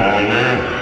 Amen.